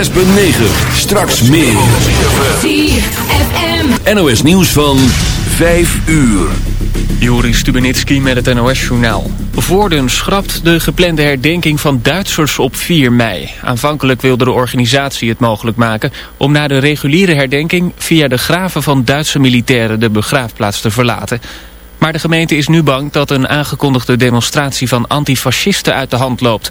6.9. Straks meer. NOS nieuws van 5 uur. Joris Stubenitski met het NOS-journaal. Voorden schrapt de geplande herdenking van Duitsers op 4 mei. Aanvankelijk wilde de organisatie het mogelijk maken... om na de reguliere herdenking via de graven van Duitse militairen... de begraafplaats te verlaten. Maar de gemeente is nu bang dat een aangekondigde demonstratie... van antifascisten uit de hand loopt...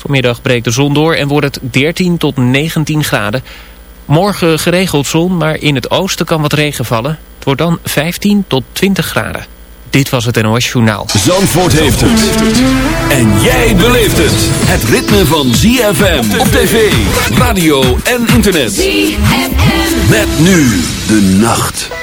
Vanmiddag breekt de zon door en wordt het 13 tot 19 graden. Morgen geregeld zon, maar in het oosten kan wat regen vallen. Het wordt dan 15 tot 20 graden. Dit was het NOS Journaal. Zandvoort heeft het. En jij beleeft het. Het ritme van ZFM op tv, radio en internet. ZFM. Met nu de nacht.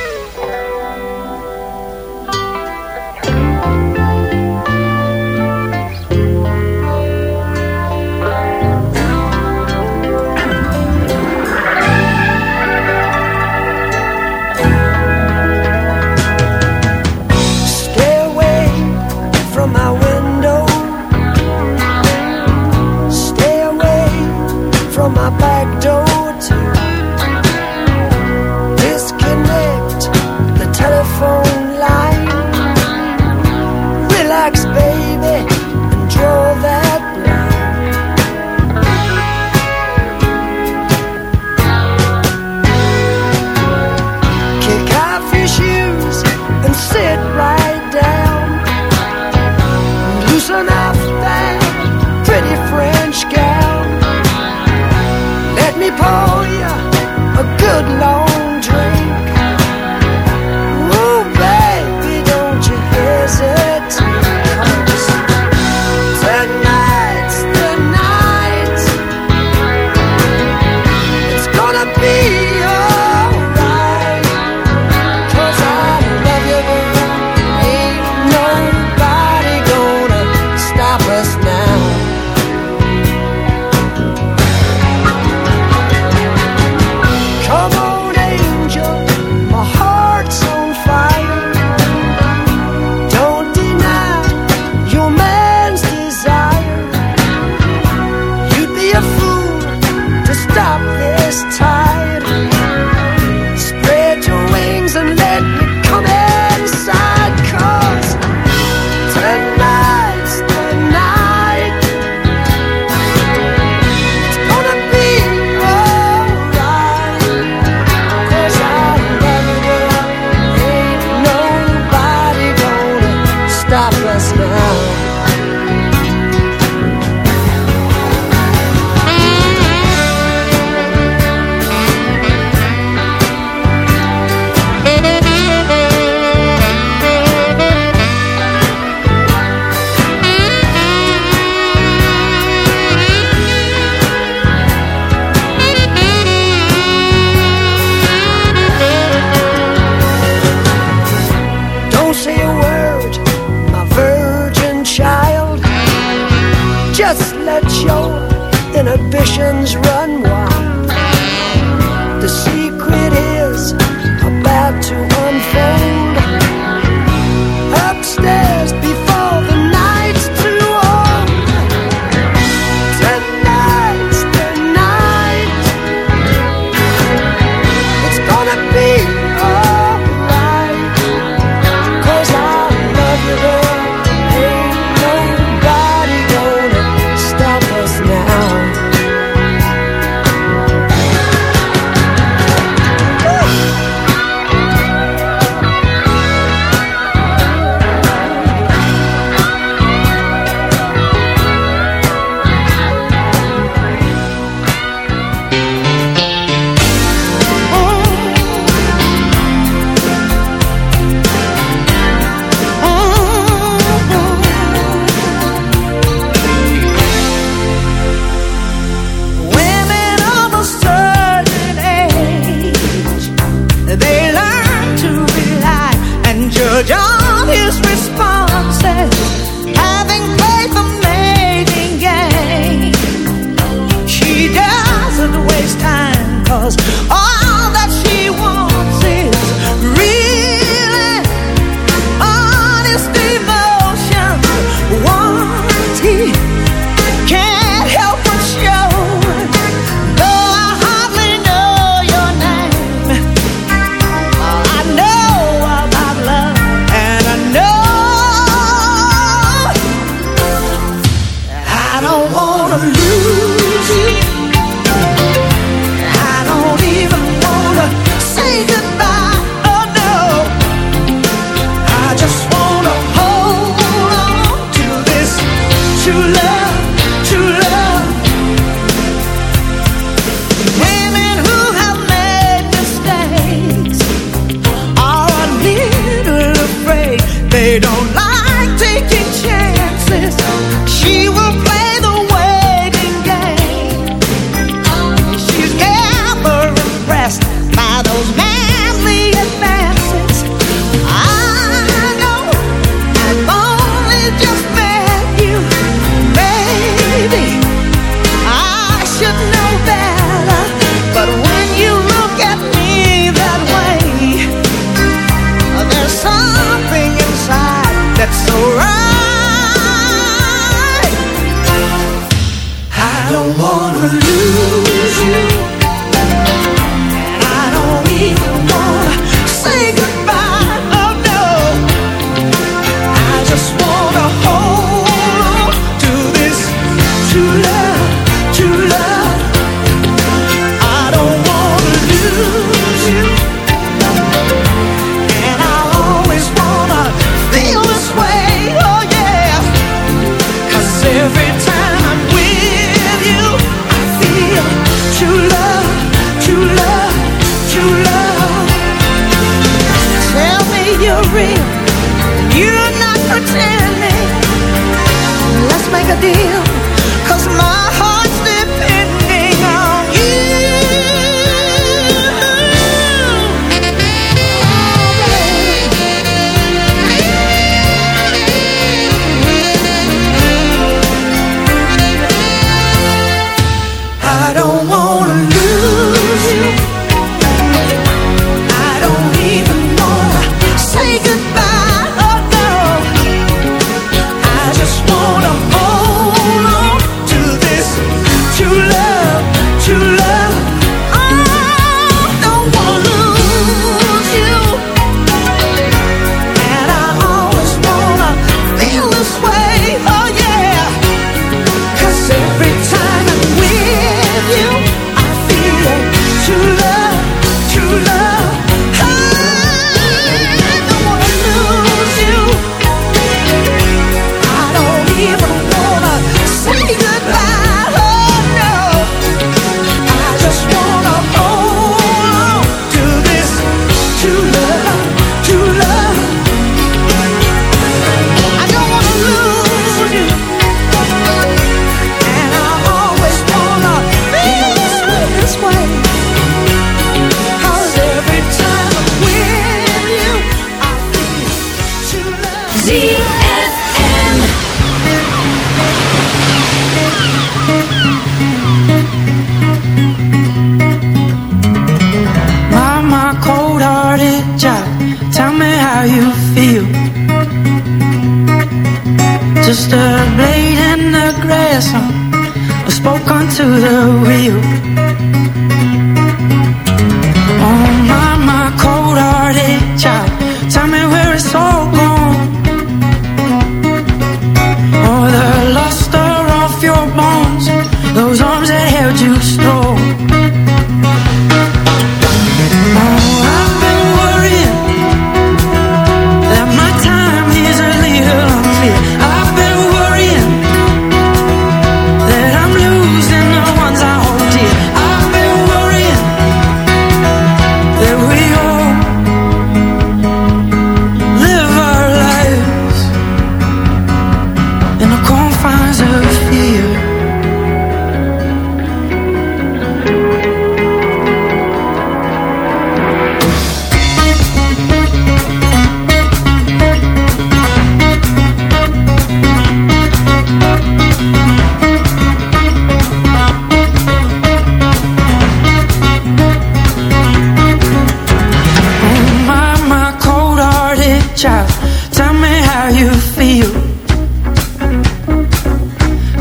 Tell me how you feel.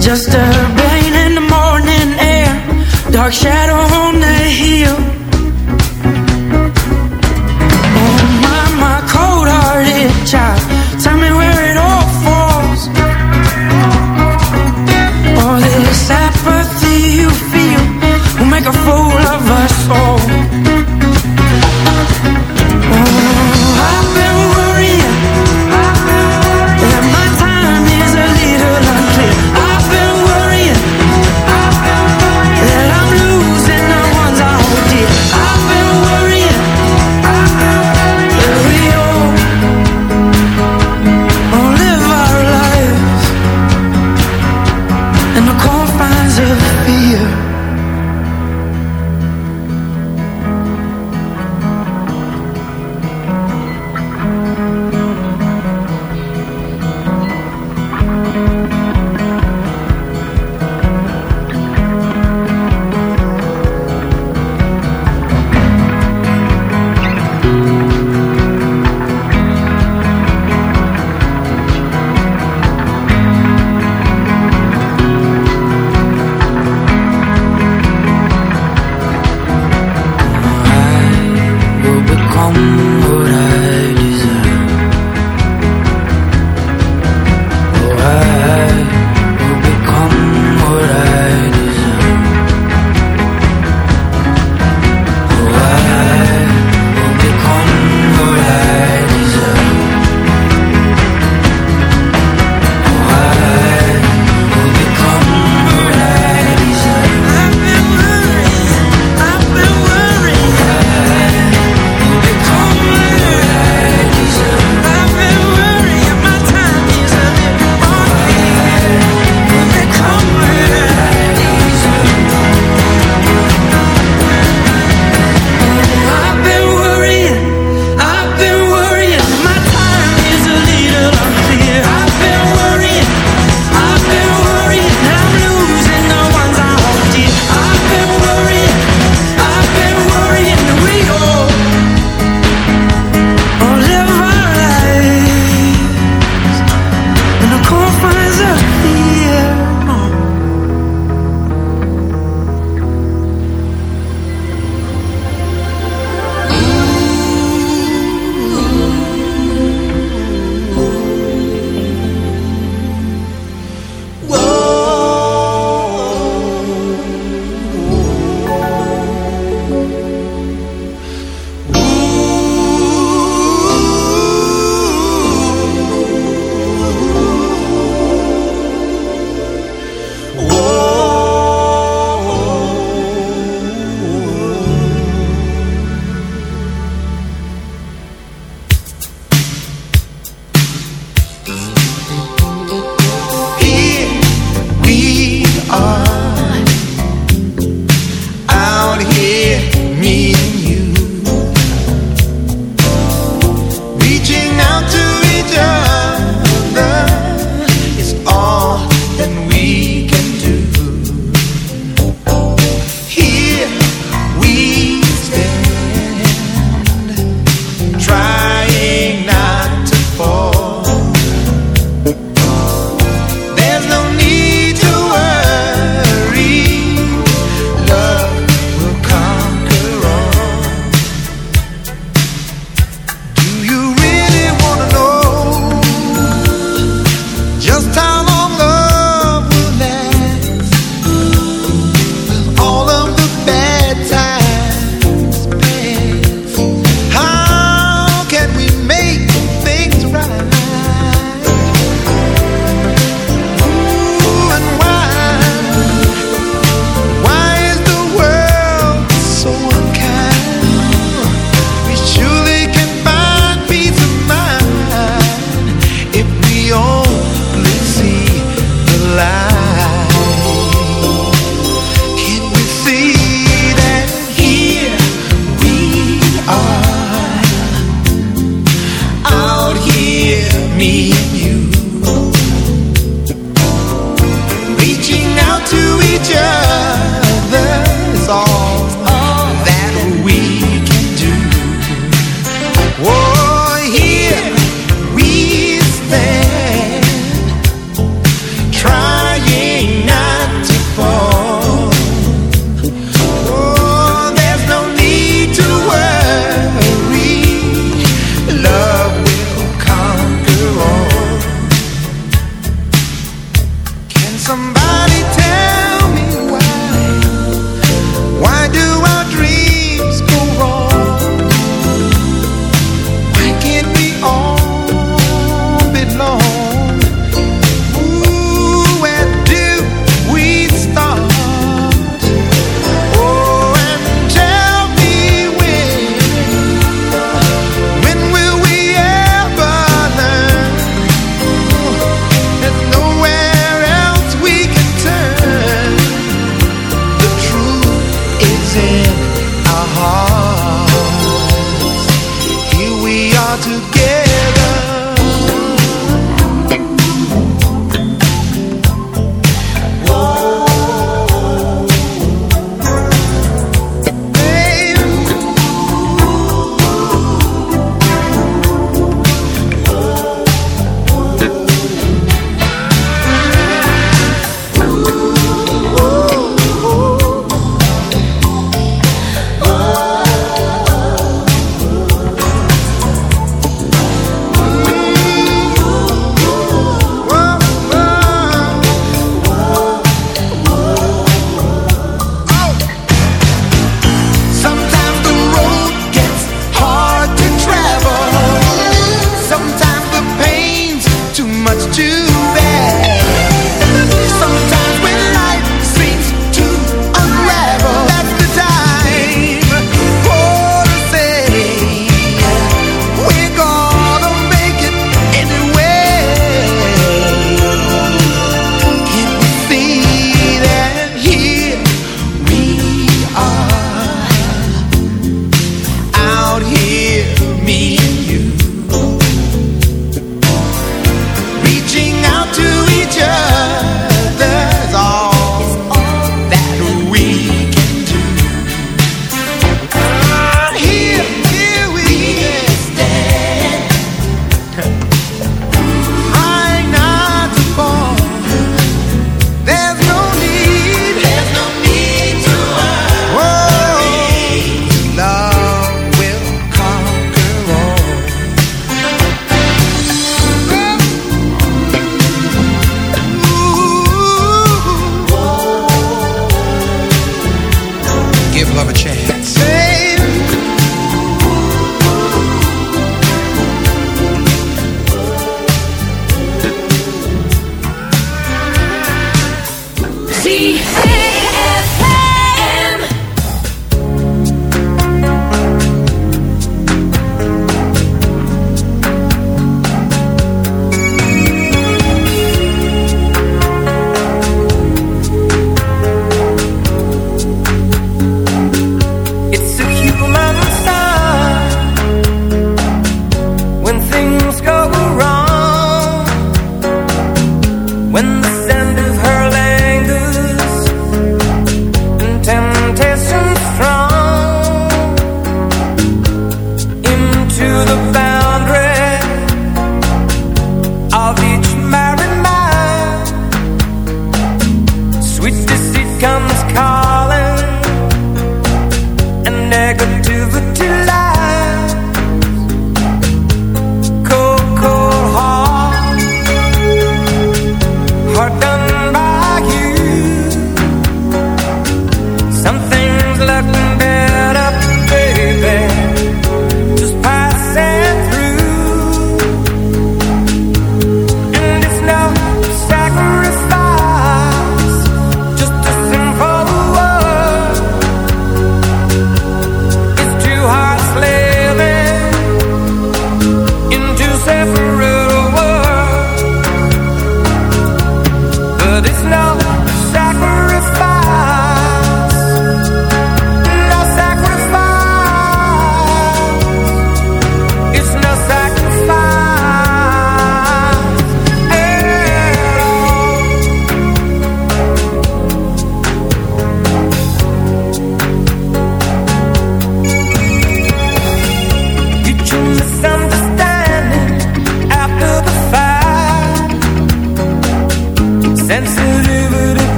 Just a rain in the morning air, dark shadow on the hill. Oh my, my cold-hearted child. Tell me where it all falls. All this apathy you feel will make a fool of us all.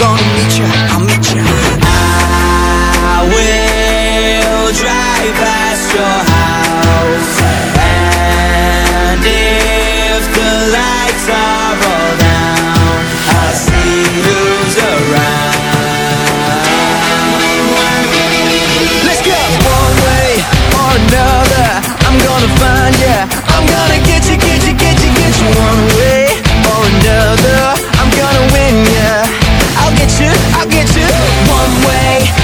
Gonna meet ya. I'll meet ya. I will drive past your house. And if the lights are all down, I'll see who's around. Let's go! One way or another, I'm gonna find ya. I'm gonna get you, get you, get you, get you. One way I'll get you. One way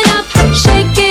Shake it.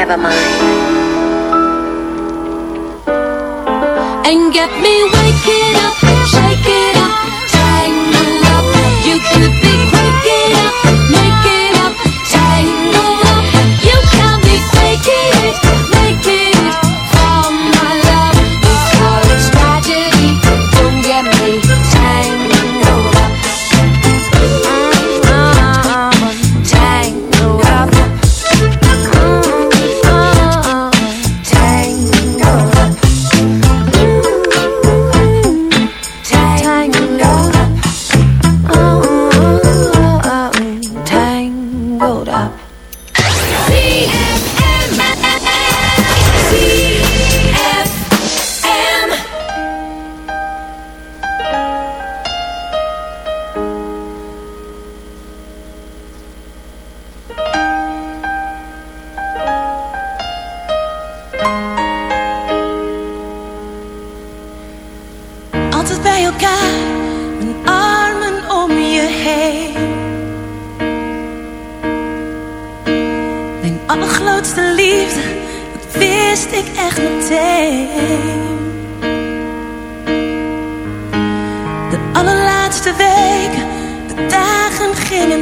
never mind. And get me waking up,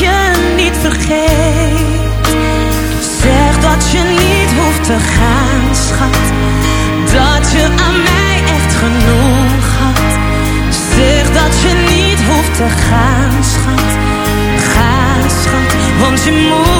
je niet vergeet. Zeg dat je niet hoeft te gaan, schat. Te gaan, schat. Ga, schat, want je moet.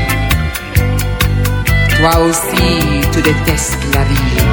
toi aussi tu détestes la vie.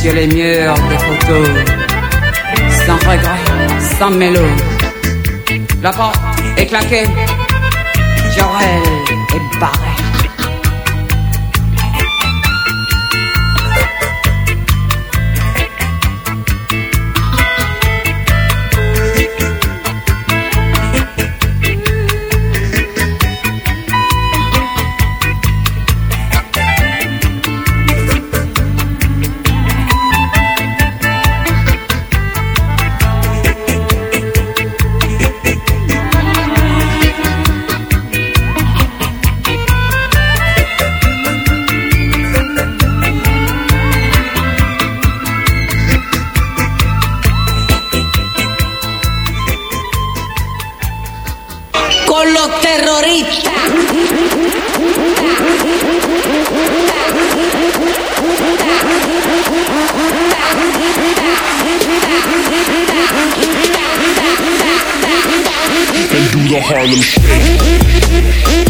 sur les murs des photos, sans regret, sans mélo. La porte est claquée, Jorel est barré. Harlem Shake.